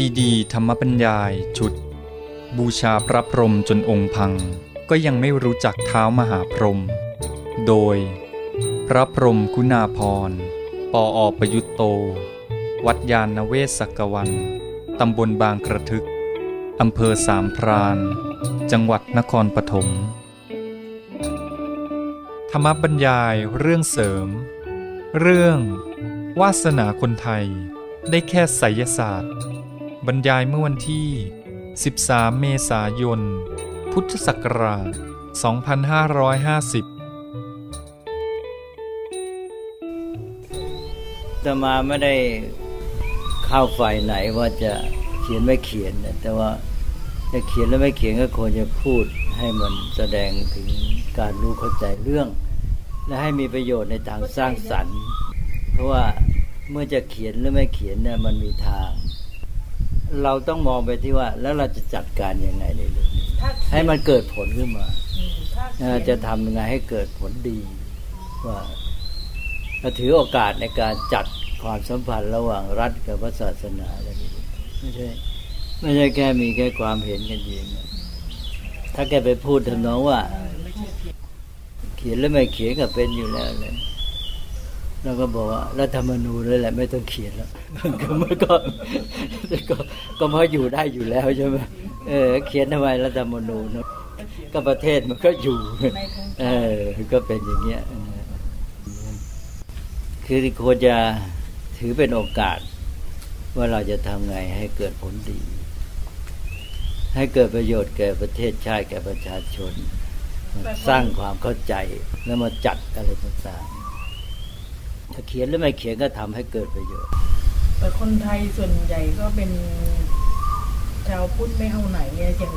ซีดีธรรมบัญญายชุด บูชาพระพรหมจนองค์พัง ก็ยังไม่รู้จักเท้ามหาพรหมโดย พระพรหมคุณาพรปออประยุตโต วัดยาณเวศกวัน ตำบลบางกระทึก อำเภอสามพราน จังหวัดนครปฐมธรรมบรรยายเรื่องเสริม เรื่อง วาสนาคนไทยได้แค่ไสยศาสตร์ บรรยายเมื่อวันที่ 13 เมษายน พุทธศักราช 2550จะมาไม่ได้เข้าฝ่ายไหนว่าจะเขียนไม่เขียน แต่ว่าจะเขียนแล้วไม่เขียนก็ควรจะพูดให้มันแสดงถึงการรู้เข้าใจเรื่อง และให้มีประโยชน์ในทางสร้างสรรค์ เพราะว่าเมื่อจะเขียนหรือไม่เขียนเนี่ยมันมีทาง เราต้องมองไปที่ว่า แล้วเราจะจัดการยังไงในเรื่องนี้ให้มันเกิดผลขึ้นมาจะทำยังไงให้เกิดผลดีว่าเราถือโอกาสในการจัดความสัมพันธ์ระหว่างรัฐกับพระศาสนาอะไรนี้ไม่ใช่ไม่ใช่แค่มีแค่ความเห็นกันเองถ้าแกไปพูดทำนองว่า เขียนแล้วไม่เขียนก็เป็นอยู่แล้วเลย เราก็บอกว่ารัฐธรรมนูญเลยแหละไม่ต้องเขียนแล้วก็มันก็ก็ก็พออยู่ได้อยู่แล้วใช่ไหมเออเขียนทำไมรัฐธรรมนูญก็ประเทศมันก็อยู่ เออ ก็เป็นอย่างเงี้ยคือควรจะถือเป็นโอกาส ว่าเราจะทำไงให้เกิดผลดี ให้เกิดประโยชน์แก่ประเทศชาติแก่ประชาชน สร้างความเข้าใจแล้วมาจัดอะไรต่างๆ ถ้าเขียนหรือไม่เขียนก็ทำให้เกิดประโยชน์ แต่คนไทยส่วนใหญ่ก็เป็นชาวพุทธไม่เอาไหนเนี่ยอย่าง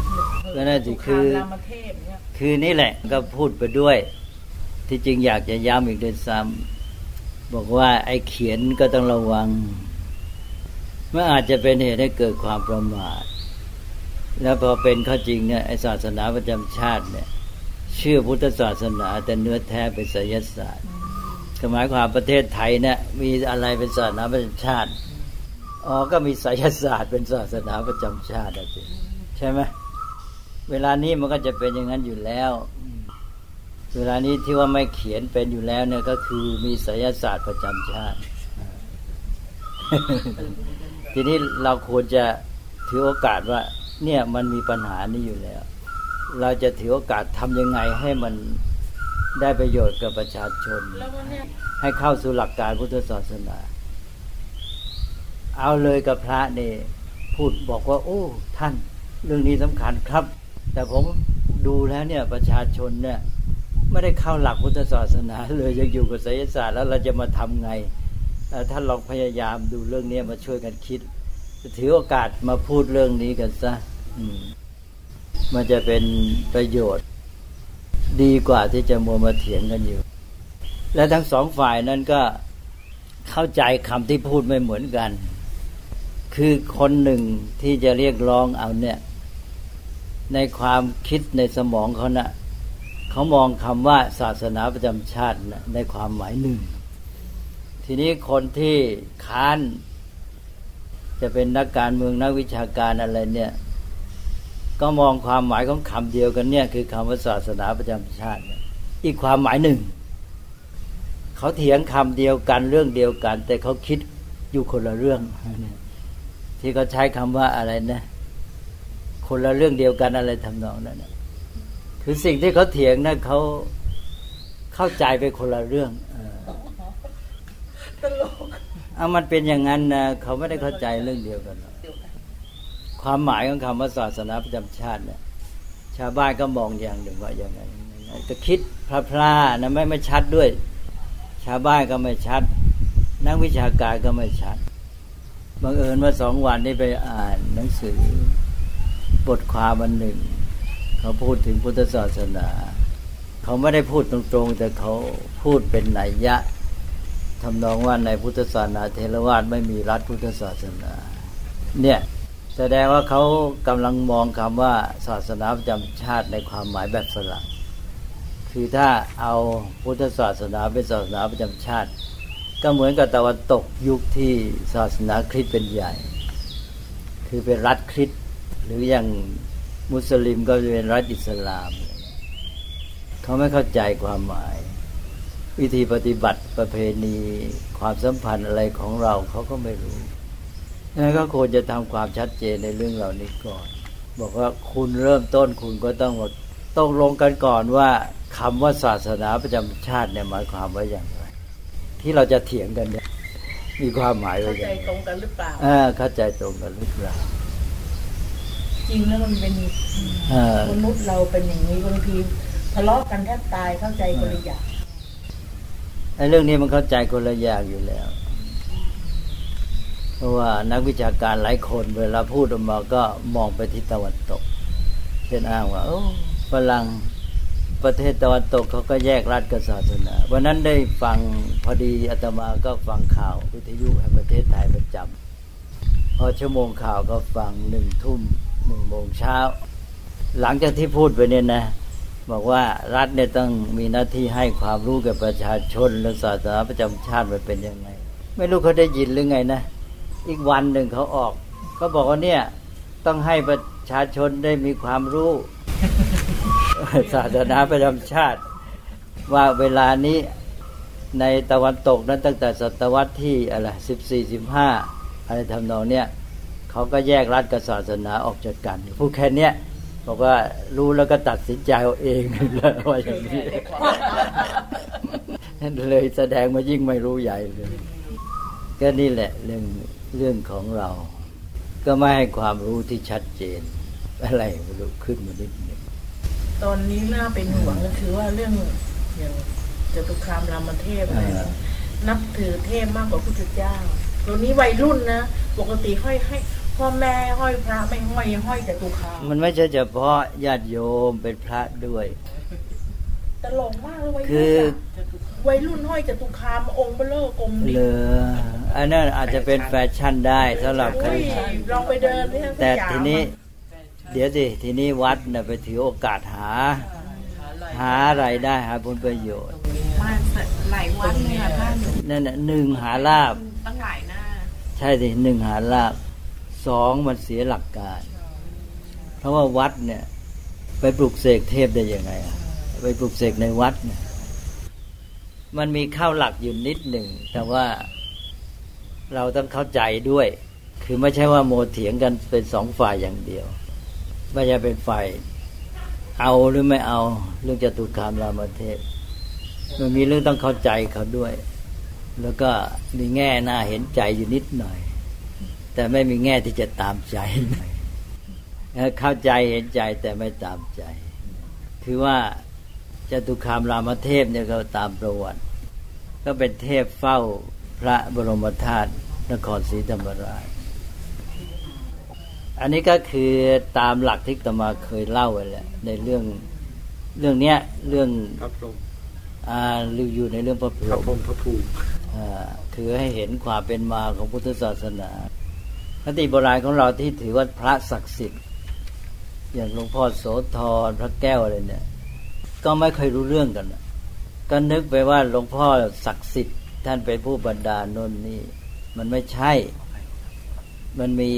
ก็น่าจะคือรามเทพเนี่ยคือนี่แหละก็พูดไปด้วย ที่จริงอยากจะย้ำอีกด้วยซ้ำบอกว่าไอ้เขียนก็ต้องระวังมันอาจจะเป็นเหตุให้เกิดความประมาท แล้วพอเป็นข้อจริงเนี่ยไอศาสนาประจำชาติเนี่ยเชื่อพุทธศาสนาแต่เนื้อแท้เป็นไสยศาสตร์ หมายความประเทศไทยเนี่ยมีอะไรเป็นศาสนาประจำชาติ อ๋อ ก็มีไสยศาสตร์เป็นศาสนาประจำชาติอะสิใช่ไหมเวลานี้มันก็จะเป็นอย่างนั้นอยู่แล้ว เวลานี้ที่ว่าไม่เขียนเป็นอยู่แล้วเนี่ยก็คือมีไสยศาสตร์ประจำชาติ ทีนี้เราควรจะถือโอกาสว่า เนี่ยมันมีปัญหานี้อยู่แล้ว เราจะถือโอกาสทำยังไงให้มัน ได้ประโยชน์กับประชาชนนให้เข้าสู่หลักการพุทธศาสนา เอาเลยกับพระเนี่ยพูดบอกว่า โอ้ ท่านเรื่องนี้สำคัญครับ แต่ผมดูแล้วเนี่ยประชาชนเนี่ยไม่ได้เข้าหลักพุทธศาสนา เลยยังอยู่กับไสยศาสตร์แล้วเราจะมาทำไงท่านลองพยายามดูเรื่องนี้มาช่วยกันคิดถือโอกาสมาพูดเรื่องนี้กันซะมมันจะเป็นประโยชน์ ดีกว่าที่จะมัวมาเถียงกันอยู่ และทั้งสองฝ่ายนั้นก็เข้าใจคำที่พูดไม่เหมือนกัน คือคนหนึ่งที่จะเรียกร้องเอาเนี่ย ในความคิดในสมองเขานะ่ะเขามองคำว่าศาสนาประจำชาตินะในความหมายหนึ่ง ทีนี้คนที่ค้าน จะเป็นนักการเมืองนักวิชาการอะไรเนี่ย ก็มองความหมายของคำเดียวกันเนี่ยคือคำว่าศาสนาประจำชาติ อีกความหมายหนึ่ง เขาเถียงคำเดียวกันเรื่องเดียวกัน แต่เขาคิดอยู่คนละเรื่อง ที่เขาใช้คำว่าอะไรนะ คนละเรื่องเดียวกันอะไรทำนองนั้นนะคือสิ่งที่เขาเถียงนะเขาเข้าใจไปคนละเรื่องเออตลกเอามันเป็นอย่างนั้นนะเขาไม่ได้เข้าใจเรื่องเดียวกันหรอก ความหมายของคำว่าศาสนาประจำชาติเนี่ยชาวบ้านก็มองอย่างหนึ่งว่าอย่างนั้นก็คิดพลาๆนะไม่ไม่ชัดด้วย ชาวบ้านก็ไม่ชัด นักวิชาการก็ไม่ชัดบังเอิญว่าสองวันนี้ไปอ่านหนังสือบทความอันหนึ่ง เขาพูดถึงพุทธศาสนา เขาไม่ได้พูดตรงๆ แต่เขาพูดเป็นนัยยะทำนองว่าในพุทธศาสนาเทรวาสไม่มีรัฐพุทธศาสนา เนี่ย แสดงว่าเขากำลังมองคำว่าศาสนาประจำชาติในความหมายแบบฝรั่งคือถ้าเอาพุทธศาสนาเป็นศาสนาประจำชาติ ก็เหมือนกับตะวันตกยุคที่ศาสนาคริสต์เป็นใหญ่คคือเป็นรัฐคริสต์หรืออย่างมุสลิมก็จะเป็นรัฐอิสลาม เขาไม่เข้าใจความหมาย วิธีปฏิบัติประเพณีความสัมพันธ์อะไรของเราเขาก็ไม่รู้ ดังนั้นก็ควรจะทำความชัดเจนในเรื่องเหล่านี้ก่อน บอกว่าคุณเริ่มต้นคุณก็ต้องต้องลงกันก่อนว่าคำว่าศาสนาประจำชาติเนี่ยหมายความว่าอย่างไร ที่เราจะเถียงกันเนี่ยมีความหมายว่าเข้าอย่าใจงไรตรงกันหรือเปล่าอ่าเข้าใจตรงกันหรือเปล่าจริงแล้วมันเป็นเออมนุษย์เราเป็นอย่างนี้บางทีทะเลาะกันแทบตายเข้าใจคนละอย่างไอ้เรื่องนี้มันเข้าใจคนละอย่างอยู่แล้ว เพราะว่านักวิชาการหลายคนเวลาพูดออกมาก็มองไปที่ตะวันตก เช่นอ้างว่าฝรั่งประเทศตะวันตกเขาก็แยกรัฐกับศาสนาวันนั้นได้ฟังพอดีอาตมาก็ฟังข่าววิทยุแห่งประเทศไทยประจำพอชั่วโมงข่าวก็ฟังหนึ่งทุ่มหนึ่งโมงเช้า หลังจากที่พูดไปเนี่ยนะ บอกว่ารัฐเนี่ยต้องมีหน้าที่ให้ความรู้แก่ประชาชนและศาสนาประจำชาติมันเป็นยังไง ไม่รู้เขาได้ยินหรือไงนะ อีกวันหนึ่งเขาออกเขาบอกว่าเนี่ย ต้องให้ประชาชนได้มีความรู้ศาสนาประจำชาติ ว่าเวลานี้ในตะวันตกนั้นตั้งแต่ศตวรรษที่อะไรสิบสี่สิบห้าอะไรทำนองเนี่ยเขาก็แยกรัฐกับศาสนาออกจากกันพูดแค่เนี้ยบอกว่ารู้แล้วก็ตัดสินใจเอาเองเลยว่าอย่างนี้เลยแสดงมายิ่งไม่รู้ใหญ่เลยก็นี่แหละเรื่อง เรื่องของเรา ก็ไม่ให้ความรู้ที่ชัดเจน อะไรไม่รู้ขึ้นมานิดหนึ่งตอนนี้น่าเป็นห่วงก็คือว่าเรื่องอย่างจตุคามรามเทพอะไรเนี่ยนับถือเทพมากกว่าพุทธเจ้าตัวนี้วัยรุ่นนะปกติห้อยให้พ่อแม่ห้อยพระไม่ห้อยห้อยจตุคามมันไม่ใช่เฉพาะญาติโยมเป็นพระด้วยตลกมากเลยวัยคืรุ่นออะ วัยรุ่นห้อยจตุคามองค์เบลเลอร์กลมดิเลออันนั้นอาจจะเป็นแฟชั่นได้สำหรับใครอุ้ยลองไปเดินที่สยามแต่ทีนี้ เดี๋ยวสิทีนี้วัดน่ะไปถือโอกาสหา หาอะไรายได้หาผลประโยชน์มาหลายวันเลยค่ะท่านนั่นน่ะหนึ่งหาลาบตั้งหลายหน้าใช่สิหนึ่งหาลาบสองมันเสียหลักการ เพราะว่าวัดเนี่ย ไปปลุกเสกเทพได้ยังไงอะไปปลุกเสกในวัดเนี่ย มันมีข้าวหลักอยู่นิดหนึ่ง แต่ว่าเราต้องเข้าใจด้วย คือไม่ใช่ว่าโมเถียงกันเป็นสองฝ่ายอย่างเดียว ไม่ใช่เป็นฝ่ายเอาหรือไม่เอาเรื่องจตุคามรามเทพมันมีเรื่องต้องเข้าใจเขาด้วย แล้วก็มีแง่น่าเห็นใจอยู่นิดหน่อย แต่ไม่มีแง่ที่จะตามใจเข้าใจเห็นใจแต่ไม่ตามใจ คือว่า จตุคามรามเทพเนี่ยก็ตามประวัติ ก็เป็นเทพเฝ้าพระบรมธาตุนครศรีธรรมราช อันนี้ก็คือตามหลักที่ตมาเคยเล่าไว้แล้วในเรื่องเรื่องเนี้ยเรื่องพระพรหมอ่าอยู่ในเรื่องพระพพรระหมพรหมพระภูมิอ่าคือให้เห็นความเป็นมาของพุทธศาสนาคติโบราณของเราที่ถือว่าพระศักดิ์สิทธิ์ อย่างหลวงพ่อโสธรพระแก้วอะไรเนี่ย ก็ไม่เคยรู้เรื่องกันก็นึกไปว่าหลวงพ่อศักดิ์สิทธิ์ท่านเป็นผู้บรรดาลนนนี่ มันไม่ใช่ มันมี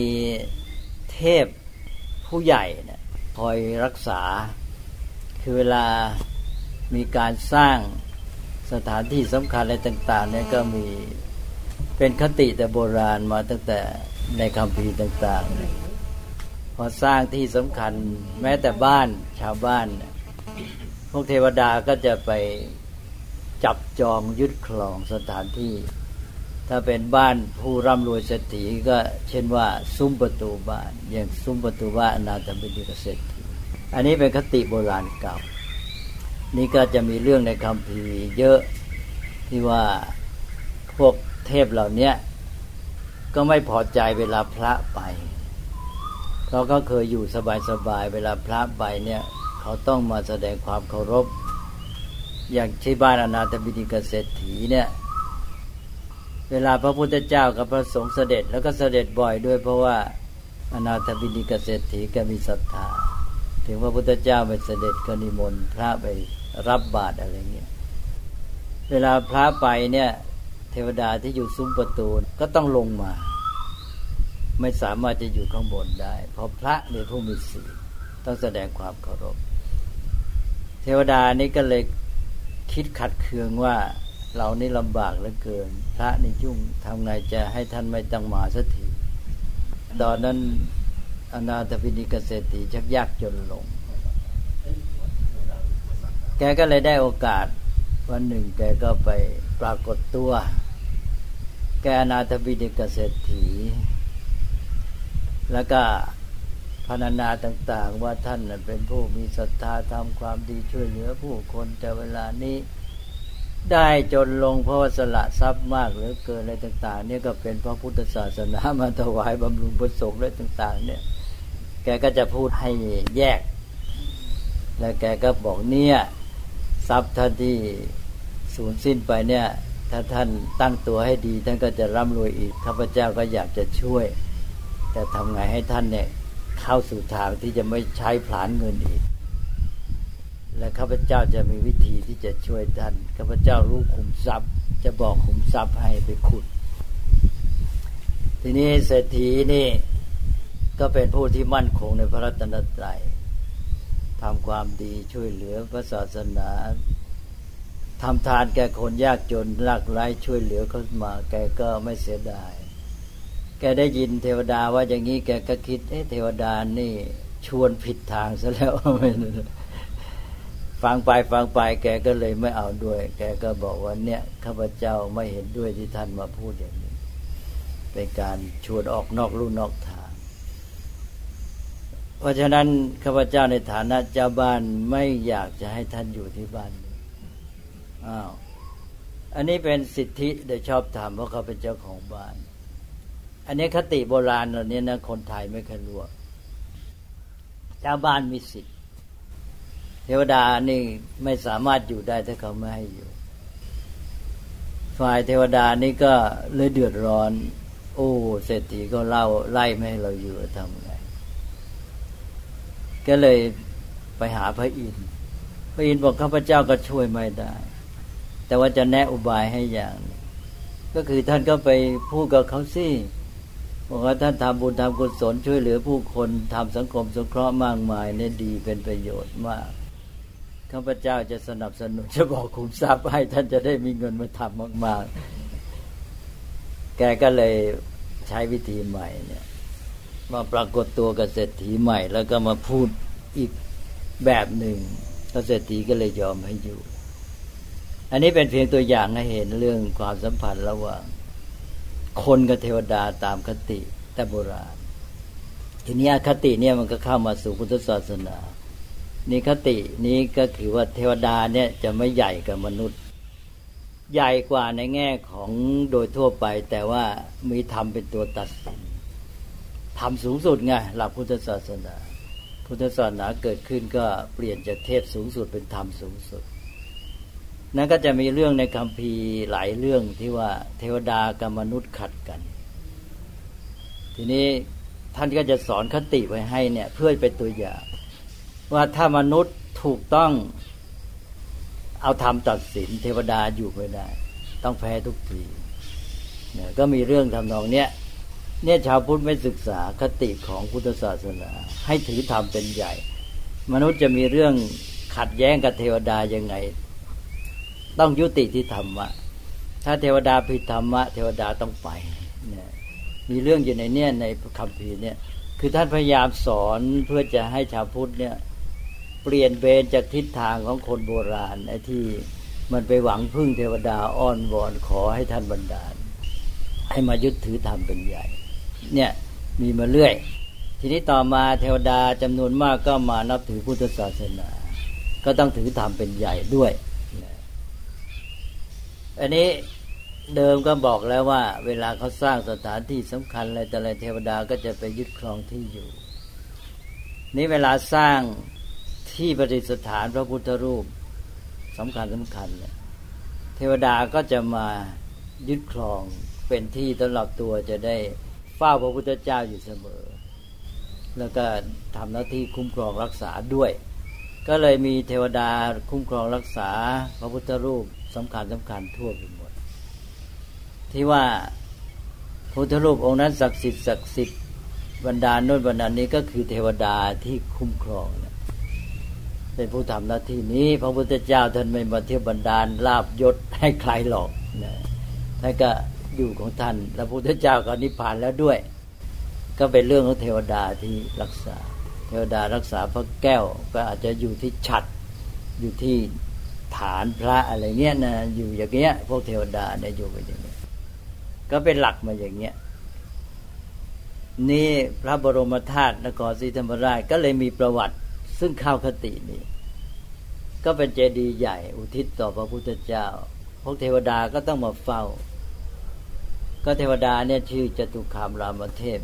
เทพผู้ใหญ่เนี่ยคอยรักษา คือเวลามีการสร้างสถานที่สำคัญอะไรต่าง ๆ เนี่ยก็มีเป็นคติแต่โบราณมาตั้งแต่ในคำพีต่าง ๆ พอสร้างที่สำคัญแม้แต่บ้านชาวบ้านเนี่ย พวกเทวดาก็จะไปจับจองยึดครองสถานที่ ถ้าเป็นบ้านผู้ร่ำรวยเศรษฐีก็เช่นว่า ซุ้มประตูบ้าน อย่างซุ้มประตูบ้านนาถบิณฑิกเศรษฐีอันนี้เป็นคติโบราณเก่า นี่ก็จะมีเรื่องในคำพีเยอะที่ว่าพวกเทพเหล่านี้ก็ไม่พอใจเวลาพระไปเขาก็เคยอยู่สบายๆเวลาพระไปเนี่ย เขาต้องมาแสดงความเคารพ อย่างที่บ้านอนาถบิณฑิกเศรษฐีเนี่ย เวลาพระพุทธเจ้ากับพระสงฆ์เสด็จ แล้วก็เสด็จบ่อยด้วย เพราะว่าอนาถบิณฑิกเศรษฐีก็มีศรัทธา ถึงพระพุทธเจ้าไปเสด็จก็นิมนต์พระไปรับบาตรอะไรเงี้ย เวลาพระไปเนี่ย เทวดาที่อยู่ซุ้มประตูก็ต้องลงมาไม่สามารถจะอยู่ข้างบนได้ เพราะพระในผู้มีศีลต้องแสดงความเคารพ เทวดานี้ก็เลยคิดขัดเคืองว่าเรานี่ลำบากเหลือเกิน พระนี่ยุ่งทำไงจะให้ท่านไม่ต้องมาสักทีตอนนั้นอนาถปิณิกเศรษฐีชักยากจนลง แกก็เลยได้โอกาส วันหนึ่งแกก็ไปปรากฏตัว แกอนาถปิณิกเศรษฐี แล้วก็ พรรณนาต่าง ๆ ว่าท่านเป็นผู้มีศรัทธาทำความดีช่วยเหลือผู้คนแต่เวลานี้ได้จนลงเพราะสละทรัพย์มากเหลือเกินอะไรต่าง ๆ เนี่ยก็เป็นพระพุทธศาสนามาถวายบำรุงพระสงฆ์อะไรต่าง ๆ เนี่ย แกก็จะพูดให้แยก แล้วแกก็บอกเนี่ยทรัพย์ท่านที่สูญสิ้นไปเนี่ย ถ้าท่านตั้งตัวให้ดี ท่านก็จะร่ำรวยอีกข้าพเจ้าก็อยากจะช่วย แต่ทำไงให้ท่านเนี่ย เข้าสู่ทางที่จะไม่ใช้ผลานเงินอีก และข้าพเจ้าจะมีวิธีที่จะช่วยท่านข้าพเจ้ารู้ขุมทรัพย์ จะบอกขุมทรัพย์ให้ไปขุด ทีนี้เศรษฐีนี่ก็เป็นผู้ที่มั่นคงในพระรัตนตรัยทำความดีช่วยเหลือพระศาสนาทำทานแก่คนยากจนรักไร้ช่วยเหลือเขามาแกก็ไม่เสียดาย แกได้ยินเทวดาว่าอย่างนี้แกก็คิดเอ๊ะเทวดานี่ชวนผิดทางซะแล้วฟังไปฟังไป แกก็เลยไม่เอาด้วย แกก็บอกว่าเนี่ยข้าพเจ้าไม่เห็นด้วยที่ท่านมาพูดอย่างนี้เป็นการชวนออกนอกลู่นอกทาง เพราะฉะนั้นข้าพเจ้าในฐานะเจ้าบ้านไม่อยากจะให้ท่านอยู่ที่บ้านอ้าวอันนี้เป็นสิทธิโดยชอบธรรมเพราะเขาเป็นเจ้าของบ้าน อันนี้คติโบราณเหล่านี้นะคนไทยไม่เคยรู้เจ้าบ้านมีสิทธิเทวดานี่ไม่สามารถอยู่ได้ถ้าเขาไม่ให้อยู่ ฝ่ายเทวดานี่ก็เลยเดือดร้อน โอ้เศรษฐีก็เล่าไล่ไม่ให้เราอยู่ทำไงก็เลยไปหาพระอินทร์พระอินทร์บอกข้าพเจ้าก็ช่วยไม่ได้ แต่ว่าจะแนะอุบายให้อย่าง ก็คือท่านก็ไปพูดกับเขาสิ บอกว่าท่านทำบุญทำกุศลช่วยเหลือผู้คนทำสังคมสงเคราะห์มากมายเนี่ยดีเป็นประโยชน์มากข้าพเจ้าจะสนับสนุนจะบอกคุมทรัพย์ให้ท่านจะได้มีเงินมาทำมาก ๆ แกก็เลยใช้วิธีใหม่เนี่ยมาปรากฏตัวกับเศรษฐีใหม่ แล้วก็มาพูดอีกแบบหนึ่งเศรษฐีก็เลยยอมให้อยู่ อันนี้เป็นเพียงตัวอย่างให้เห็นเรื่องความสัมพันธ์ระหว่าง คนกับเทวดาตามคติแต่โบราณ ทีนี้คติเนี่ยมันก็เข้ามาสู่พุทธศาสนานิคตินี้ก็คือว่าเทวดาเนี่ยจะไม่ใหญ่กับมนุษย์ ใหญ่กว่าในแง่ของโดยทั่วไป แต่ว่ามีธรรมเป็นตัวตัดสินธรรมสูงสุดไงหลักพุทธศาสนา พุทธศาสนาเกิดขึ้นก็เปลี่ยนจากเทพสูงสุดเป็นธรรมสูงสุด นั่นก็จะมีเรื่องในคำพีหลายเรื่องที่ว่าเทวดากับมนุษย์ขัดกัน ทีนี้ท่านก็จะสอนคติไว้ให้เนี่ย เพื่อเป็นตัวอย่างว่าถ้ามนุษย์ถูกต้องเอาธรรมตัดสิน เทวดาอยู่ไม่ได้ ต้องแพ้ทุกทีเนี่ยก็มีเรื่องทำนองเนี้ยเนี่ยชาวพุทธไม่ศึกษาคติของพุทธศาสนา ให้ถือธรรมเป็นใหญ่ มนุษย์จะมีเรื่องขัดแย้งกับเทวดายังไง ต้องยุติที่ธรรมะ ถ้าเทวดาผิดธรรมะ เทวดาต้องไปเนี่ยมีเรื่องอยู่ในเนี่ยในคำพีเนี่ย คือท่านพยายามสอนเพื่อจะให้ชาวพุทธเนี่ยเปลี่ยนเบนจากทิศทางของคนโบราณไอ้ที่มันไปหวังพึ่งเทวดาอ้อนวอนขอให้ท่านบันดาล ให้มายึดถือธรรมเป็นใหญ่ เนี่ยมีมาเรื่อย ทีนี้ต่อมาเทวดาจำนวนมากก็มานับถือพุทธศาสนา ก็ต้องถือธรรมเป็นใหญ่ด้วย อันนี้เดิมก็บอกแล้วว่า เวลาเขาสร้างสถานที่สำคัญอะไรแต่อะไรเทวดาก็จะไปยึดครองที่อยู่ นี่เวลาสร้างที่ประดิษฐานพระพุทธรูปสำคัญสำคัญเนี่ยเทวดาก็จะมายึดครองเป็นที่สำหรับตัวจะได้เฝ้าพระพุทธเจ้าอยู่เสมอ แล้วก็ทำหน้าที่คุ้มครองรักษาด้วย ก็เลยมีเทวดาคุ้มครองรักษาพระพุทธรูป สำคัญสำคัญทั่วไปหมด ที่ว่าพุทธรูปองค์นั้นศักดิ์สิทธิ์ศักดิ์สิทธิ์บรรดาโน่นบรรดานี้ก็คือเทวดาที่คุ้มครองนะเป็นผู้ทำหน้าที่นี้ พระพุทธเจ้าท่านไม่มาเที่ยวบรรดาลลาบยศให้ใครหรอกนะท่านก็อยู่ของท่านแล้วพระพุทธเจ้าก็นิพพานแล้วด้วย ก็เป็นเรื่องของเทวดาที่รักษา เทวดารักษาพระแก้วก็อาจจะอยู่ที่ฉัดอยู่ที่ ฐานพระอะไรเงี้ยนะอยู่อย่างเงี้ย พวกเทวดาเนี่ยอยู่ไปอย่างเงี้ยก็เป็นหลักมาอย่างเงี้ยนี่พระบรมธาตุนครศรีธรรมราชก็เลยมีประวัติซึ่งเข้าคตินี้ ก็เป็นเจดีย์ใหญ่ อุทิศต่อพระพุทธเจ้า พวกเทวดาก็ต้องมาเฝ้า ก็เทวดาเนี่ยชื่อจตุคามรามเทพ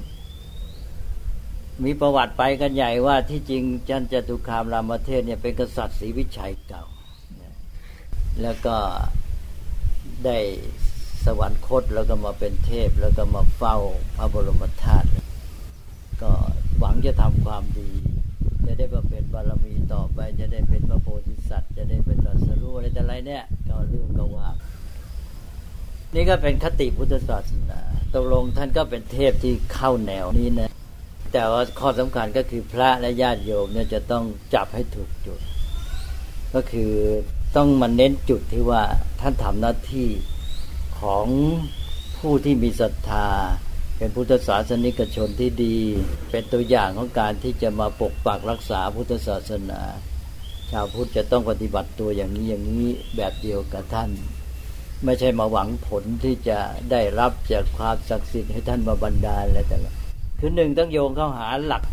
มีประวัติไปกันใหญ่ว่าที่จริงจันจตุคามรามเทพเนี่ยเป็นกษัตริย์ศรีวิชัยเก่า แล้วก็ได้สวรรคตแล้วก็มาเป็นเทพ แล้วก็มาเฝ้าพระบรมธาตุก็หวังจะทำความดี จะได้มาเป็นบารมีต่อไป จะได้เป็นพระโพธิสัตว์ จะได้เป็นตรัสรู้อะไรแต่ไรเนี่ยก็เรื่องก็ว่า นี่ก็เป็นคติพุทธศาสนาตกลงท่านก็เป็นเทพที่เข้าแนวนี้นะแต่ว่าข้อสำคัญก็คือพระและญาติโยมเนี่ยจะต้องจับให้ถูกจุด ก็คือ ต้องมาเน้นจุดที่ว่าท่านทำหน้าที่ของผู้ที่มีศรัทธา เป็นพุทธศาสนิกชนที่ดี เป็นตัวอย่างของการที่จะมาปกปักรักษาพุทธศาสนา ชาวพุทธจะต้องปฏิบัติตัวอย่างนี้อย่างนี้แบบเดียวกับท่าน ไม่ใช่มาหวังผลที่จะได้รับจากความศักดิ์สิทธิ์ให้ท่านมาบันดาลอะไรแต่ละคือหนึ่งต้องโยงเข้าหาหลัก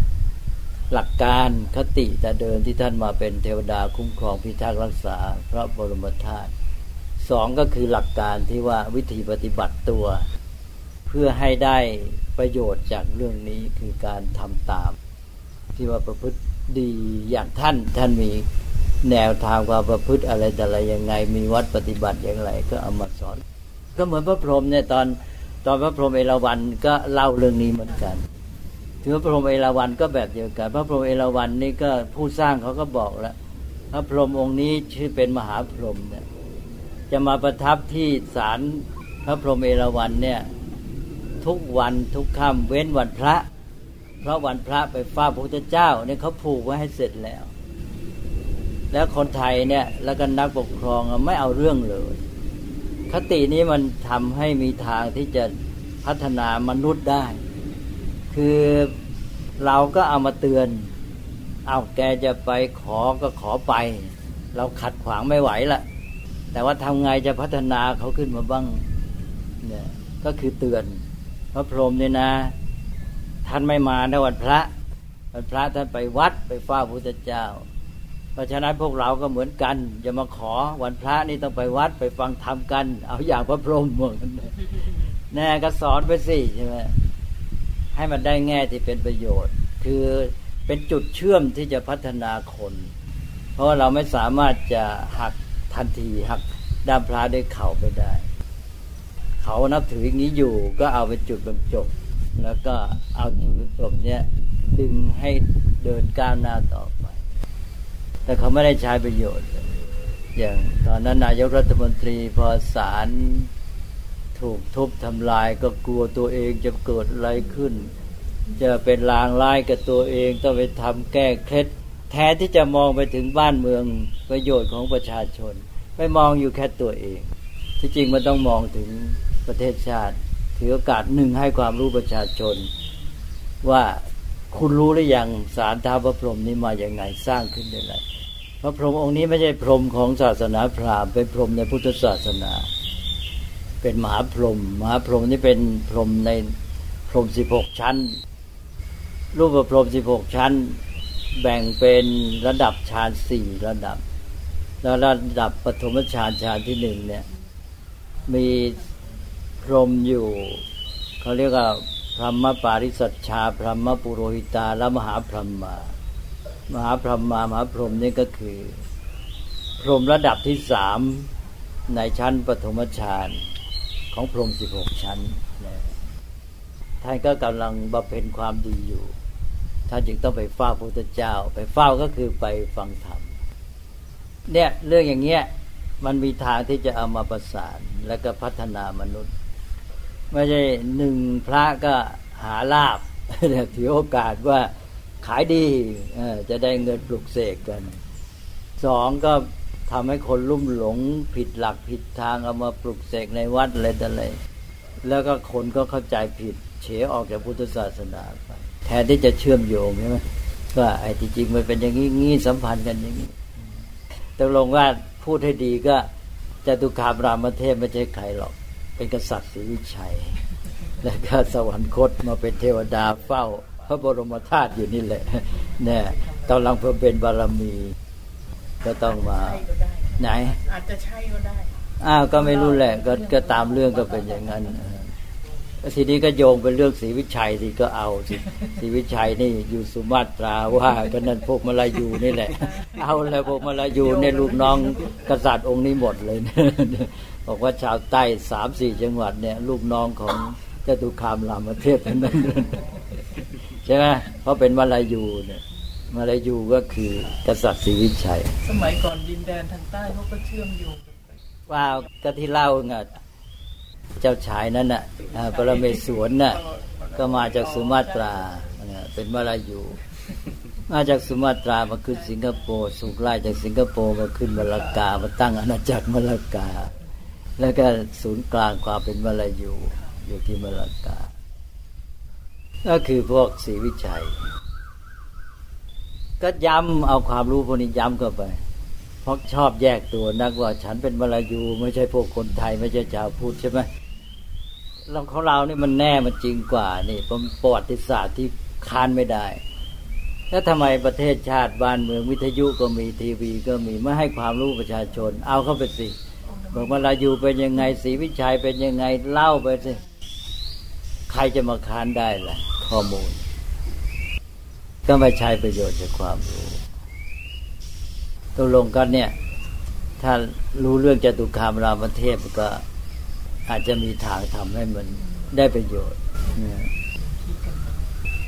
หลักการคติแต่เดินที่ท่านมาเป็นเทวดาคุ้มครองพิทักษ์รักษาพระบรมธาตุสองก็คือหลักการที่ว่าวิธีปฏิบัติตัว เพื่อให้ได้ประโยชน์จากเรื่องนี้คือการทำตาม ที่ว่าประพฤติดีอย่างท่านท่านมีแนวทางความประพฤติอะไรแต่อะไรยังไง มีวัดปฏิบัติอย่างไร ก็เอามาสอน ก็เหมือนพระพรหมเนี่ยตอนตอนพระพรหมเอราวัณก็เล่าเรื่องนี้เหมือนกัน ถือพระพรหมเอราวัณก็แบบเดียวกัน พระพรหมเอราวัณนี่ก็ผู้สร้างเขาก็บอกแล้ว พระพรหมองค์นี้ชื่อเป็นมหาพรหมเนี่ยจะมาประทับที่ศาลพระพรหมเอราวัณเนี่ยทุกวันทุกค่ำเว้นวันพระ เพราะวันพระไปฟ้าพระพุทธเจ้าเนี่ยเขาผูกไว้ให้เสร็จแล้ว แล้วคนไทยเนี่ยแล้วก็นักปกครองไม่เอาเรื่องเลย คตินี้มันทำให้มีทางที่จะพัฒนามนุษย์ได้ คือเราก็เอามาเตือน เอาแกจะไปขอก็ขอไป เราขัดขวางไม่ไหวละแต่ว่าทำไงจะพัฒนาเขาขึ้นมาบ้างเนี่ยก็คือเตือน พระพรหมเนี่ยนะ ท่านไม่มาในวันพระวันพระท่านไปวัดไปเฝ้าพระพุทธเจ้า เพราะฉะนั้นพวกเราก็เหมือนกันจะมาขอวันพระนี่ต้องไปวัดไปฟังธรรมกัน เอาอย่างพระพรหมเหมือนกันแน่ก็สอนไปสิใช่ไหม ให้มันได้แง่ที่เป็นประโยชน์ คือเป็นจุดเชื่อมที่จะพัฒนาคน เพราะาเราไม่สามารถจะหักทันทีหักด้ามพระได้เข่าไปได้ เขานับถืออย่างนี้อยู่ก็เอาไปจุดบรรจบ แล้วก็เอาจุดบรรจบเนี้ยดึงให้เดินก้าวหน้าต่อไป แต่เขาไม่ได้ใช้ประโยชน์ อย่างตอนนั้นนายกรัฐมนตรีพอสาร ถูกทุบทำลายก็กลัวตัวเองจะเกิดอะไรขึ้น จะเป็นลางร้ายกับตัวเองต้องไปทำแก้เคล็ดแทนที่จะมองไปถึงบ้านเมืองประโยชน์ของประชาชน ไม่มองอยู่แค่ตัวเอง ที่จริงมันต้องมองถึงประเทศชาติถือโอกาสหนึ่งให้ความรู้ประชาชน ว่าคุณรู้หรือยังสารท้าพระพรหมนี้มาอย่างไงสร้างขึ้นได้ไรพระพรหมองค์นี้ไม่ใช่พรหมของศาสนาพราหมณ์เป็นพรหมในพุทธศาสนา เป็นมหาพรหมมหาพรหมนี่เป็นพรหมในพรหมสิบหกชั้น รูปพรหมสิบหกชั้น แบ่งเป็นระดับฌานสี่ระดับ แล้วระดับปฐมฌานฌานที่หนึ่งเนี่ย มีพรหมอยู่เขาเรียกว่าพรหมปาริสัชชา พรหมปุโรหิตาและมหาพรหมามหาพรหมามหาพรหมนี่ก็คือ พรหมระดับที่สามในชั้นปฐมฌาน ของพรหมสิบหกชั้นท่านก็กำลังบำเพ็ญความดีอยู่ ท่านจึงต้องไปเฝ้าพระพุทธเจ้า ไปเฝ้าก็คือไปฟังธรรมเนี่ยเรื่องอย่างเงี้ยมันมีทางที่จะเอามาประสานและก็พัฒนามนุษย์ ไม่ใช่หนึ่งพระก็หาลาบถือโอกาสว่าขายดีจะได้เงินปลุกเสกกันสองก็ ทำให้คนลุ่มหลงผิดหลักผิดทางเอามาปลุกเสกในวัดอะไรต่ออะไรแล้วก็คนก็เข้าใจผิดเฉออกจากพุทธศาสนาไปแทนที่จะเชื่อมโยงใช่ไหมว่าไอ้ที่จริงมันเป็นอย่างนี้งี้สัมพันธ์กันอย่างนี้ตกลงว่าพูดให้ดีก็จตุคามรามเทพไม่ใช่ใครหรอก เป็นกษัตริย์ศรีวิชัย แล้วก็สวรรคตมาเป็นเทวดาเฝ้า พระบรมธาตุอยู่นี่แหละเนี่ยตอนหลังเพิ่มเป็นบารมี ก็ต้องมาไหน อาจจะใช่ก็ได้อ้าวก็ไม่รู้แหละก็ก็ตามเรื่องก็เป็นอย่างนั้นทีนี้ก็โยงเป็นเรื่องศรีวิชัยที่ก็เอาสิศรีวิชัยนี่อยู่สุมาตราว่าก็นั่นพวกมาลายูนี่แหละ เอาแล้วพวกมาลายูเนี่ยลูกน้องกษัตริย์องค์นี้หมดเลยบอกว่าชาวใต้สามสี่จังหวัดเนี่ยลูกน้องของจตุคามรามเทพทั้งนั้นใช่ไหมเพราะเป็นมาลายูเนี่ย มาลายูก็คือกษัตริย์ศรีวิชัย สมัยก่อนดินแดนทางใต้เขาก็เชื่อมโยงว่าก็ที่เล่าไงเจ้าชายนั้นน่ะปรเมศวรน่ะก็มาจากสุมาตราเป็นมาลายู มาจากสุมาตรามาขึ้นสิงคโปร์สุกไล่จากสิงคโปร์มาขึ้นมาลากามาตั้งอาณาจักรมาลากา แล้วก็ศูนย์กลางความเป็นมาลายูอยู่ที่มาลากา ก็คือพวกศรีวิชัย ก็ย้ำเอาความรู้พวกนี้ย้ำเข้าไป เพราะชอบแยกตัวนักว่าฉันเป็นมลายู ไม่ใช่พวกคนไทย ไม่ใช่ชาวพุทธใช่ไหมเราของเรานี่มันแน่มันจริงกว่านี่เป็นประวัติศาสตร์ที่ค้านไม่ได้ แล้วทำไมประเทศชาติบ้านเมืองวิทยุก็มีทีวีก็มีไม่ให้ความรู้ประชาชน เอาเข้าไปสิบอกมาลายูเป็นยังไงศรีวิชัยเป็นยังไงเล่าไปสิ ใครจะมาค้านได้ล่ะ ข้อมูล ก็ไม่ใช้ประโยชน์จากความรู้ตกลงกันเนี่ย ถ้ารู้เรื่องจตุคามรามเทพก็อาจจะมีทางทำให้มันได้ประโยชน์เนี่ย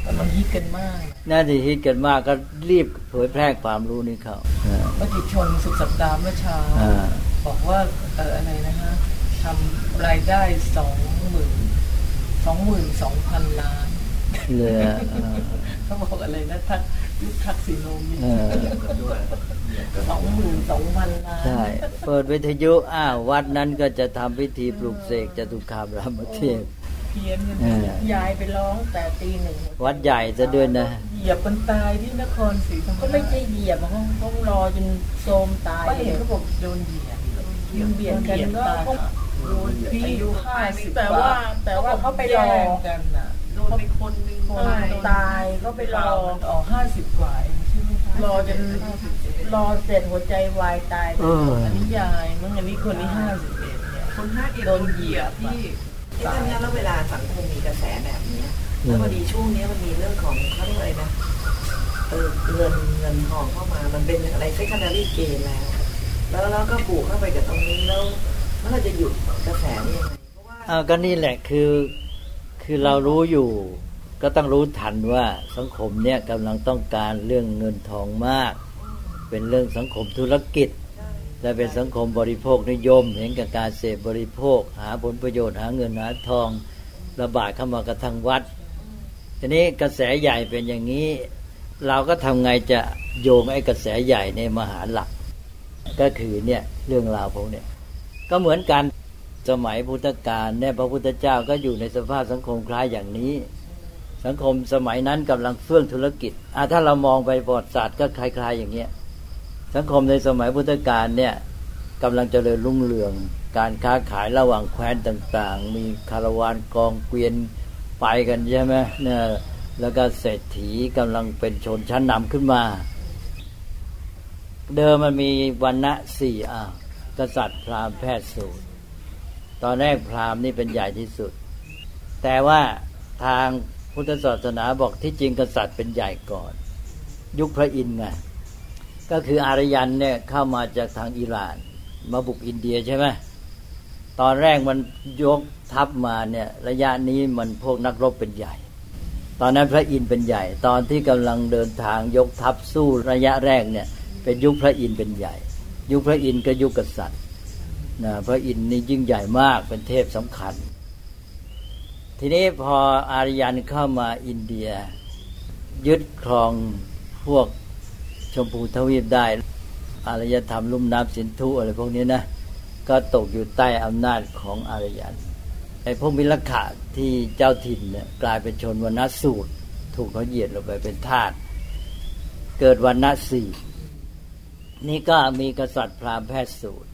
แต่มันฮิตกันมาก น่าจะฮิตกันมากก็รีบเผยแพร่ความรู้นี้เขามติชนสุดสัปดาห์เมื่อเช้าบอกว่าเอออะไรนะฮะทำรายได้สองหมื่นสองหมื่นสองพันล้าน เลยเขาบอกอะไรนะทักยุคทักษิโนมีสองหมื่นสองพันล้านใช่เปิดวิทยุอ้าววัดนั้นก็จะทำพิธีปลุกเสกจตุคามรามเทพเพียนยายไปร้องแต่ตีหนึ่งวัดใหญ่จะด้วยนะเหยียบคนตายที่นครศรีธรรมราชก็ไม่ใช่เหยียบเขาต้องรอจนโทมตายไม่เห็นเขาบอกโดนเหยียบเบียดกันก็โดนพี่อายุห้าสิบแต่ว่าแต่ว่าเขาไปรอกันอะโด นไปคนหนึ่งตายก็ไปรอออกห้าสิบกว่าเองใช่ไหมคะรอจนรอเสร็จหัวใจวายตายอันนี้ยายมั้งอันนี้คนนี้ห้าสิบเอ็ดเนี่ยคนห้าโดนเหยียบที่ที่ตอนนี้แล้วเวลาสังคมมีกระแสแบบนี้แล้วพอดีช่วงนี้มันมีเรื่องของเขาเรียกอะไรนะเออเงินเงินทองเข้ามามันเป็นอะไรเซ็กนารีเกนแล้ว แล้วแล้วก็ปลูกเข้าไปกับตรงนี้แล้วมันเราจะหยุดกระแสนี้ยังไงเพราะว่าก็นี่แหละคือ คือเรารู้อยู่ ก็ต้องรู้ทันว่าสังคมเนี่ยกำลังต้องการเรื่องเงินทองมาก เป็นเรื่องสังคมธุรกิจ และเป็นสังคมบริโภคนิยม เห็นกับการเสพบริโภค หาผลประโยชน์หาเงินหาทองระบาดเข้ามากระทั่งวัด ทีนี้กระแสใหญ่เป็นอย่างนี้ เราก็ทำไงจะโยงไอ้กระแสใหญ่ในมหาหลัก ก็คือเนี่ยเรื่องราวพวกเนี่ยก็เหมือนกัน สมัยพุทธกาลเนี่ยพระพุทธเจ้าก็อยู่ในสภาพสังคมคล้ายอย่างนี้ สังคมสมัยนั้นกำลังเฟื่องธุรกิจอะถ้าเรามองไปประวัติศาสตร์ก็คล้าย ๆ อย่างเงี้ยสังคมในสมัยพุทธกาลเนี่ยกำลังเจริญรุ่งเรือง การค้าขายระหว่างแคว้นต่าง ๆ มีคาราวานกองเกวียนไปกันใช่ไหมเนี่ยแล้วก็เศรษฐีกำลังเป็นชนชั้นนำขึ้นมา เดิมมันมีวันณะสี่อะกษัตริย์พราหมณ์แพทย์สูตร ตอนแรกพราหมณ์นี่เป็นใหญ่ที่สุด แต่ว่าทางพุทธศาสนาบอกที่จริงกษัตริย์เป็นใหญ่ก่อน ยุคพระอินทร์ไงก็คืออารยันเนี่ยเข้ามาจากทางอิหร่าน มาบุกอินเดียใช่ไหมตอนแรกมันยกทัพมาเนี่ยระยะนี้มันพวกนักรบเป็นใหญ่ ตอนนั้นพระอินทร์เป็นใหญ่ ตอนที่กำลังเดินทางยกทัพสู้ระยะแรกเนี่ยเป็นยุคพระอินทร์เป็นใหญ่ ยุคพระอินทร์ก็ยุคกษัตริย์ นะพระอินทร์นี่ยิ่งใหญ่มากเป็นเทพสำคัญ ทีนี้พออารยันเข้ามาอินเดีย ยึดครองพวกชมพูทวีปได้ อารยธรรมลุ่มน้ำสินธุอะไรพวกนี้นะก็ตกอยู่ใต้อำนาจของอารยันไอ้พวกมิลขะที่เจ้าถิ่นเนี่ยกลายเป็นชนวันนสูตร ถูกเขาเหยียดลงไปเป็นทาสเกิดวันนสี่นี่ก็มีกษัตริย์พราหมณ์แพทย์สูตร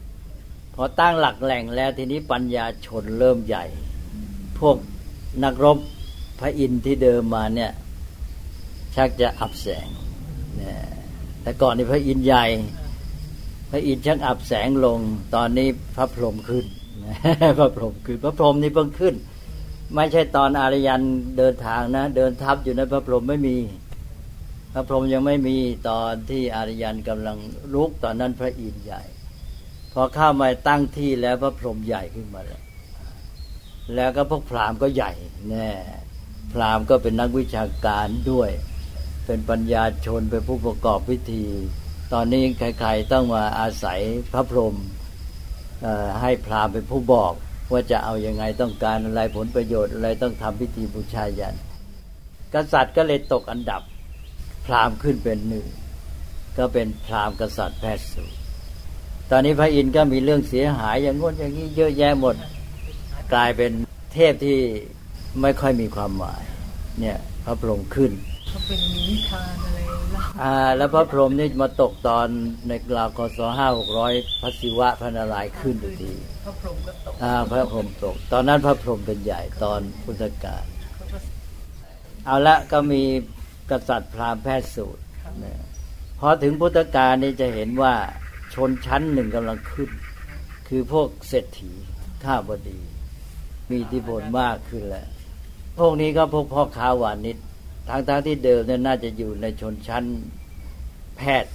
พอตั้งหลักแหล่งแล้วทีนี้ปัญญาชนเริ่มใหญ่ พวกนักรบพระอินทร์ที่เดิมมาเนี่ย ชักจะอับแสงนะแต่ก่อนนี่พระอินทร์ใหญ่ พระอินทร์ชักอับแสงลง ตอนนี้พระพรหมขึ้นพระพรหมขึ้นพระพรหมนี่เพิ่งขึ้น ไม่ใช่ตอนอารยันเดินทางนะ เดินทับอยู่นะพระพรหมไม่มี พระพรหมยังไม่มีตอนที่อารยันกำลังลุกตอนนั้นพระอินทร์ใหญ่ พอเข้ามาตั้งที่แล้วพระพรหมใหญ่ขึ้นมาแล้วแล้วก็พวกพราหมณ์ก็ใหญ่แน่พราหมณ์ก็เป็นนักวิชาการด้วย เป็นปัญญาชนเป็นผู้ประกอบพิธี ตอนนี้ใครๆต้องมาอาศัยพระพรหมให้พราหมณ์เป็นผู้บอกว่าจะเอาอยัางไงต้องการอะไรผลประโยชน์อะไรต้องทำพิธีบูชายัน กษัตริย์ก็เลยตกอันดับ พราหมณ์ขึ้นเป็นหนึ่งก็เป็นพราหมณ์กษัตริย์แพทย์สู ตอนนี้พระอินทร์ก็มีเรื่องเสียหายอย่างง้นอย่างนี้เยอะแยะหมดกลายเป็นเทพที่ไม่ค่อยมีความหมาย เนี่ยพระพรหมขึ้นเขาเป็นนิทานอะไรล่ะอ่า แล้วพระพรหมนี่มาตกตอนในกลาวคศห้าหกร้อยพระศิวะพระนารายณ์ขึ้นทีพระพรหมก็ตกอ่าพระพรหมตก ตอนนั้นพระพรหมเป็นใหญ่ตอนพุทธกาลเอาละก็มีกษัตริย์พราหมณ์แพทย์สูตรพอถึงพุทธกาลนี่จะเห็นว่า ชนชั้นหนึ่งกำลังขึ้น คือพวกเศรษฐีข้าบดี มีอิทธิพลมากขึ้นแล้วพวกนี้ก็พวกพ่อค้าวานิชทางทางที่เดิมเนี่ยน่าจะอยู่ในชนชั้นแพทย์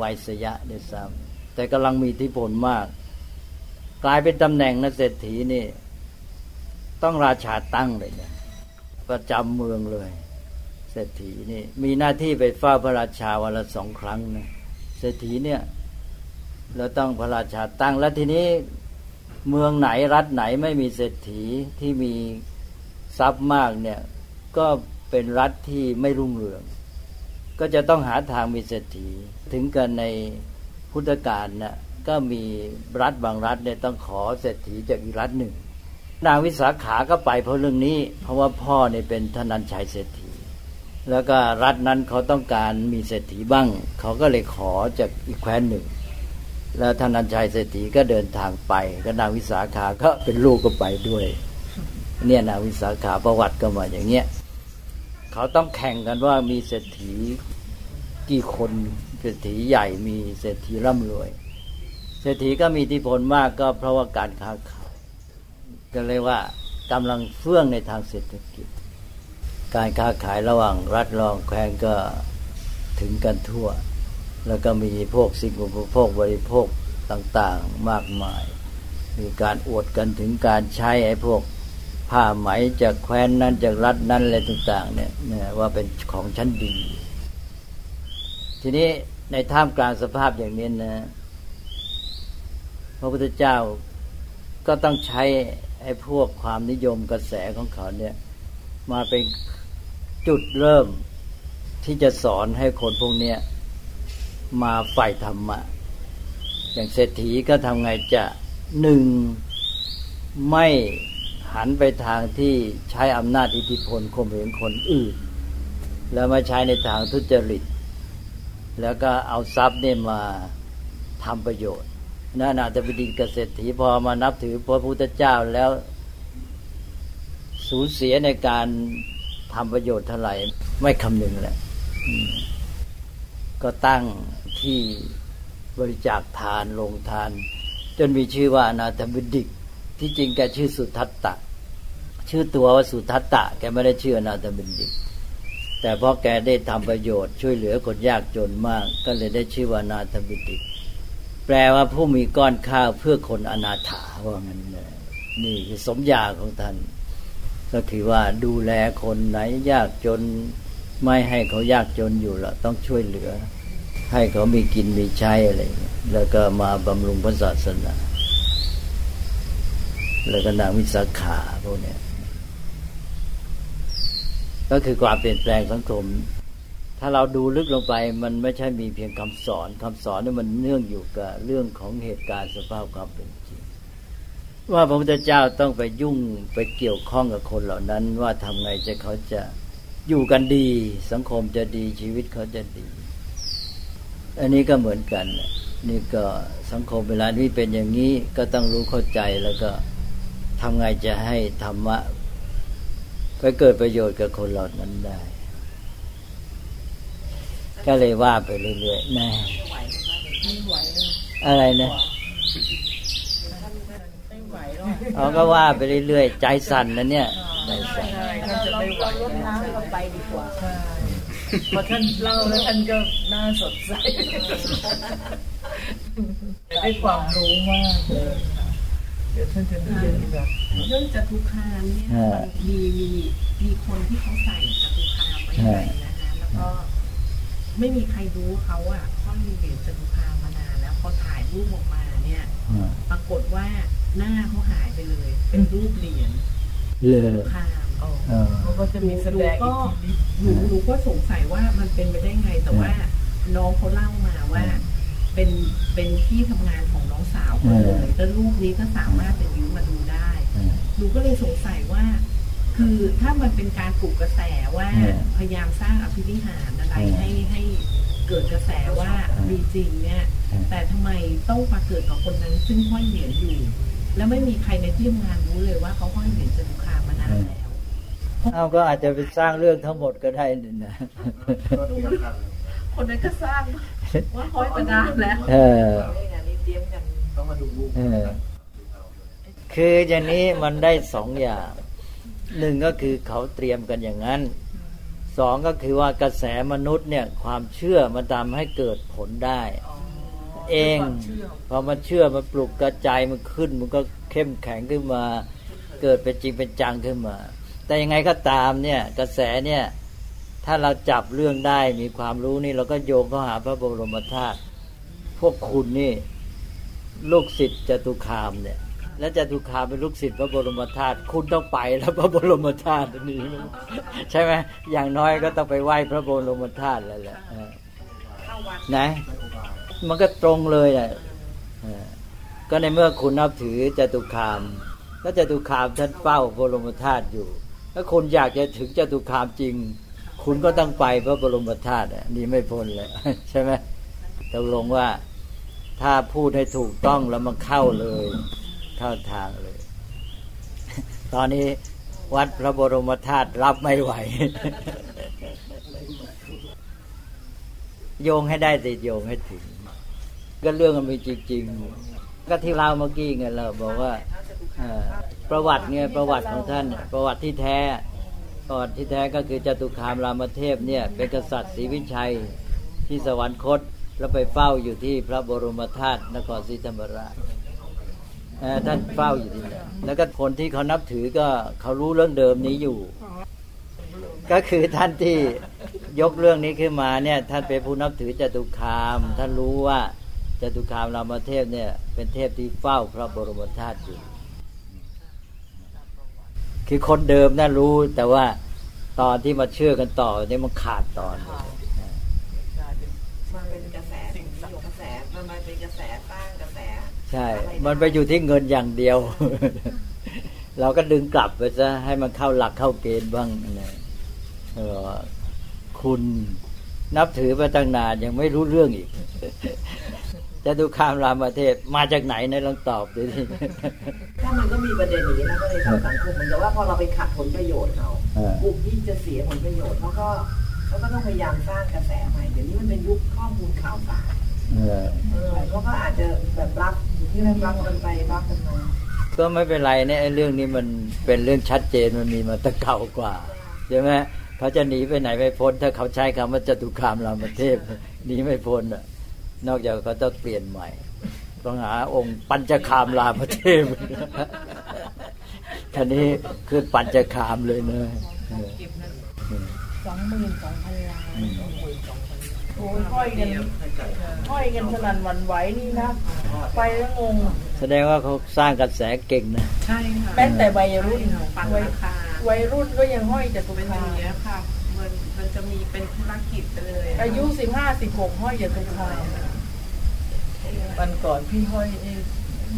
วัยสยะด้วยซ้ำแต่กำลังมีอิทธิพลมาก กลายเป็นตำแหน่งนะเศรษฐีนี่ ต้องราชาตั้งเลยเนี่ยประจำเมืองเลยเศรษฐีนี่มีหน้าที่ไปเฝ้าพระราชาวันละสองครั้งนะเศรษฐีเนี่ย เราต้องพระราชาตั้งแล้วทีนี้เมืองไหนรัฐไหนไม่มีเศรษฐีที่มีทรัพย์มากเนี่ยก็เป็นรัฐที่ไม่รุ่งเรือง ก็จะต้องหาทางมีเศรษฐี ถึงกันในพุทธกาลนะ่ะก็มีรัฐบางรัฐเนี่ยต้องขอเศรษฐีจากอีกรัฐหนึ่ง นางวิสาขาก็ไปเพราะเรื่องนี้ เพราะว่าพ่อเนี่ยเป็นธนันชัยเศรษฐี แล้วก็รัฐนั้นเขาต้องการมีเศรษฐีบ้าง เขาก็เลยขอจากอีกแคว้นหนึ่ง แล้วท่านนันชัยเศรษฐีก็เดินทางไป ก็นางวิสาขาก็เป็นลูกก็ไปด้วย เนี่ยนางวิสาขาประวัติก็มาอย่างเงี้ยเขาต้องแข่งกันว่ามีเศรษฐีกี่คนเศรษฐีใหญ่มีเศรษฐีร่ำรวย เศรษฐีก็มีอิทธิพลมากก็เพราะว่าการค้าขายก็เลยว่ากำลังเฟื่องในทางเศรษฐกิจ การค้าขายระหว่างรัฐรองแคว้นก็ถึงกันทั่ว แล้วก็มีพวกสิ่งอุปโภคบริโภคต่างๆมากมาย มีการอวดกันถึงการใช้ไอ้พวกผ้าไหมจากแคว้นนั้นจากรัฐนั้นอะไรต่าง ๆ เนี่ยว่าเป็นของชั้นดี ทีนี้ในท่ามกลางสภาพอย่างนี้นะพระพุทธเจ้าก็ต้องใช้ไอ้พวกความนิยมกระแสของเขาเนี่ย มาเป็นจุดเริ่มที่จะสอนให้คนพวกเนี้ย มาฝ่ายธรรมะ อย่างเศรษฐีก็ทำไงจะหนึ่งไม่หันไปทางที่ใช้อำนาจอิทธิพลข่มเหงคนอื่น แล้วมาใช้ในทางทุจริต แล้วก็เอาทรัพย์เนี่ยมาทำประโยชน์นานาจะไปดีเกษตรถีพอมานับถือพระพุทธเจ้าแล้วสูญเสียในการทำประโยชน์เท่าไหร่ไม่คำนึงแหละ ก็ตั้งที่บริจาคทานลงทาน จนมีชื่อว่านาธบิดิก ที่จริงแกชื่อสุทัตตะ ชื่อตัวว่าสุทัตตะ แกไม่ได้ชื่อนาธบิดิก แต่เพราะแกได้ทำประโยชน์ช่วยเหลือคนยากจนมาก ก็เลยได้ชื่อว่านาธบิดิก แปลว่าผู้มีก้อนข้าวเพื่อคนอนาถาว่างั้นนี่คือสมญาของท่าน ก็คือว่าดูแลคนไหนยากจน ไม่ให้เขายากจนอยู่ละต้องช่วยเหลือ ให้เขามีกินมีใช้อะไรแล้วก็มาบำรุงพระศาสนา แล้วก็นางวิสาขาพวกนี้ก็คือความเปลี่ยนแปลงสังคม ถ้าเราดูลึกลงไป มันไม่ใช่มีเพียงคำสอนคำสอนนี่มันเนื่องอยู่กับเรื่องของเหตุการณ์สภาพความเป็นจริง ว่าพระพุทธเจ้าต้องไปยุ่งไปเกี่ยวข้องกับคนเหล่านั้น ว่าทำไงจะเขาจะ อยู่กันดี สังคมจะดีชีวิตเขาจะดี อันนี้ก็เหมือนกัน นี่ก็สังคมเวลาที่เป็นอย่างนี้ก็ต้องรู้เข้าใจแล้วก็ทำไงจะให้ธรรมะไปเกิดประโยชน์กับคนเหล่านั้นได้ ก็เลยว่าไปเรื่อยๆแน่ไม่ไหวเลยอะไรนะไม่ไหวหรอกเขาก็ว่าไปเรื่อยๆ ใจสั่นนะเนี่ยใจสั่น ไปดีกว่าใช่พอท่านเล่าแล้วท่านก็น่าสดใสได้ความรู้มากเลยเดี๋ยวท่านจะเรียนแบบเรื่องจตุคามเนี่ยอ่ามันมีมีมีคนที่เขาใส่จตุคามไว้ในนะคะแล้วก็ไม่มีใครรู้เขาอะเขามีเหรียญจตุคามมานานแล้วพอถ่ายรูปออกมาเนี่ยอ่าปรากฏว่าหน้าเขาหายไปเลย เป็นรูปเหรียญเลจยตุคาม เออเขาก็จะมีแสดงอีกทีนี้หนูหนูก็สงสัยว่ามันเป็นไปได้ไงแต่ว่าน้องเขาเล่ามาว่า เป็นเป็นที่ทำงานของน้องสาวเขาเลยแล้วรูปนี้ก็สามารถไปยืมมาดูได้หนูก็เลยสงสัยว่า คือถ้ามันเป็นการปลุกกระแสว่าอืมพยายามสร้างอภินิหารอะไรอืมให้ให้เกิดกระแสว่าอืมมีจริงเนี่ยอืมแต่ทำไมต้องมาเกิดกับคนนั้นซึ่งห้อยเหรียญอยู่ แล้วไม่มีใครในที่ทำงานรู้เลยว่าเขาห้อยเหรียญจตุคามมานานแล้ว เอาก็อาจจะไปสร้างเรื่องทั้งหมดก็ได้นี่นะคนนั้นก็สร้างว่าห้อยมานานแล้วเออไม่งานนี้เตรียมกันเออคืออย่างนี้มันได้สองอย่างหนึ่งก็คือเขาเตรียมกันอย่างนั้นสองก็คือว่ากระแสมนุษย์เนี่ยความเชื่อมันทำให้เกิดผลได้ เองความเชื่อพอมันเชื่อมันปลุกกระจายมันขึ้น มันก็เข้มแข็งขึ้นมา เกิดเป็นจริงเป็นจังขึ้นมา แต่ยังไงก็ตามเนี่ยกระแสเนี่ยถ้าเราจับเรื่องได้มีความรู้นี่เราก็โยงเข้าหาพระบรมธาตุพวกคุณนี่ลูกศิษย์จตุคามเนี่ย และจตุคามเป็นลูกศิษย์พระบรมธาตุคุณต้องไปแล้วพระบรมธาตุอันนี้ใช่ไหมอย่างน้อยก็ต้องไปไหว้พระบรมธาตุแล้วแหละเออไหนมันก็ตรงเลยแหละเออก็ในเมื่อคุณนับถือจตุคามแล้วจตุคามท่านเฝ้าบรมธาตุอยู่ ถ้าคุณอยากจะถึงจตุคามจริง คุณก็ต้องไปพระบรมธาตุนี่ไม่พ้นเลยใช่ไหมตกลงว่าถ้าพูดให้ถูกต้องแล้วมันเข้าเลย เข้าทางเลย ตอนนี้วัดพระบรมธาตุรับไม่ไหว โยงให้ได้ติดโยงให้ถึง ก็เรื่องมันมีจริง ๆ ก็ที่เราเมื่อกี้ไงเราบอกว่า ประวัติเนี่ยประวัติของท่าน ประวัติที่แท้ประวัติที่แท้ก็คือจตุคามรามเทพเนี่ยเป็นกษัตริย์ศรีวิชัยที่สวรรคตแล้วไปเฝ้าอยู่ที่พระบรมธาตุนครศรีธรรมราชท่านเฝ้าอยู่ที่นั่นแล้วก็คนที่เขานับถือก็เขารู้เรื่องเดิมนี้อยู่ ก็คือท่านที่ยกเรื่องนี้ขึ้นมาเนี่ยท่านเป็นผู้นับถือจตุคาม ท่านรู้ว่าจตุคามรามเทพเนี่ยเป็นเทพที่เฝ้าพระบรมธาตุอยู่ คือคนเดิมน่ารู้แต่ว่าตอนที่มาเชื่อกันต่อเนี่ยมันขาดตอนมันเป็นกระแสสิ่งกระแสมันมาเป็นกระแสสร้างกระแส ใช่ มันไปอยู่ที่เงินอย่างเดียว เราก็ดึงกลับไปซะให้มันเข้าหลักเข้าเกณฑ์บ้างนะเออคุณนับถือมาตั้งนานยังไม่รู้เรื่องอีก จะดูคามรามเทพมาจากไหนในลองตอบดูสิถ้ามันก็มีประเด็นอย่างนี้นะก็เลยทำสังคมเหมือนกับว่าพอเราไปขัดผลประโยชน์เขาเออกลุ่มที่จะเสียผลประโยชน์เขาก็เขาก็ต้องพยายามสร้างกระแสใหม่เดี๋ยวนี้มันเป็นยุคข้อมูลข่าวสารเออเออเขาก็อาจจะแบบรับอยู่ที่รับกันไปรับกันมาก็ไม่เป็นไรเนี่ยไอ้เรื่องนี้มันเป็นเรื่องชัดเจนมันมีมาตั้งเก่ากว่าใช่ไหมเขาจะหนีไปไหนไม่พ้น ถ้าเขาใช้คำว่าจตุคามรามเทพหนีไม่พ้นอะ นอกจากเขาต้องเปลี่ยนใหม่ ต้องหาองค์ปัญจคามรามเทพท่านี้คือปัญจคามเลยเนอะเออสองหมื่นสองพันล้านโอ้ยห้อยกันห้อยกันสนั่นหวันไหวนี่นะ ไปแล้วงง แสดงว่าเขาสร้างกระแสเก่งนะ ใช่ค่ะแม้แต่วัยรุ่นปันวัยราคาววัยรุ่นก็ยังห้อยจตุเป็นคาอย่างเงี้ยค่ะ มันมันจะมีเป็นธุรกิจไปเลยะอายุสิบห้าสิบหกห้อยจตุคา วันก่อนพี่ห้อยไอ้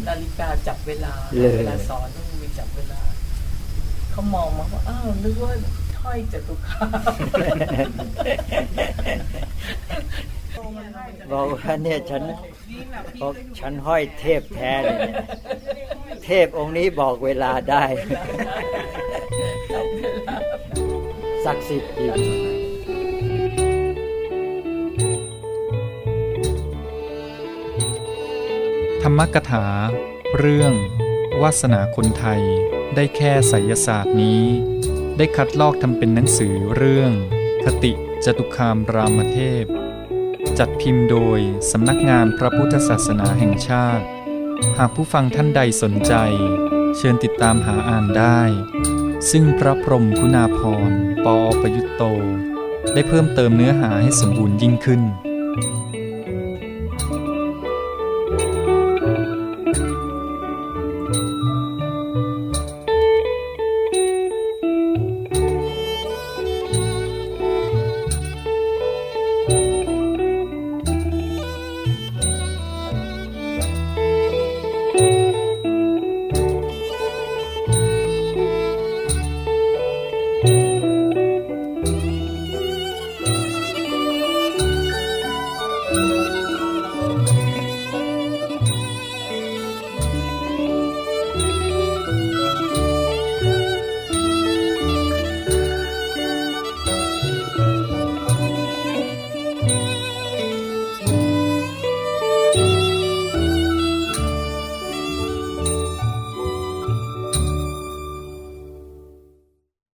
นาฬิกาจับเวลาเลยเวลาสอนต้องมีจับเวลาเขามองมาว่าอ้าวนึกว่าห้อยจตุคามบอกว่าเนี่ยฉันยิ่งแบบพี่บอกก็อยู่ฉันห้อยเทพแท้เลยเนี่ยเทพองค์นี้บอกเวลาได้ ศักดิ์สิทธิ์อยู่ ธรรมกถา เรื่องวาสนาคนไทยได้แค่ไสยศาสตร์นี้ ได้คัดลอกทำเป็นหนังสือเรื่อง คติจตุคามรามเทพ จัดพิมพ์โดยสำนักงานพระพุทธศาสนาแห่งชาติ หากผู้ฟังท่านใดสนใจ เชิญติดตามหาอ่านได้ ซึ่งพระพรมคุณาพรปอประยุตโต ได้เพิ่มเติมเนื้อหาให้สมบูรณ์ยิ่งขึ้น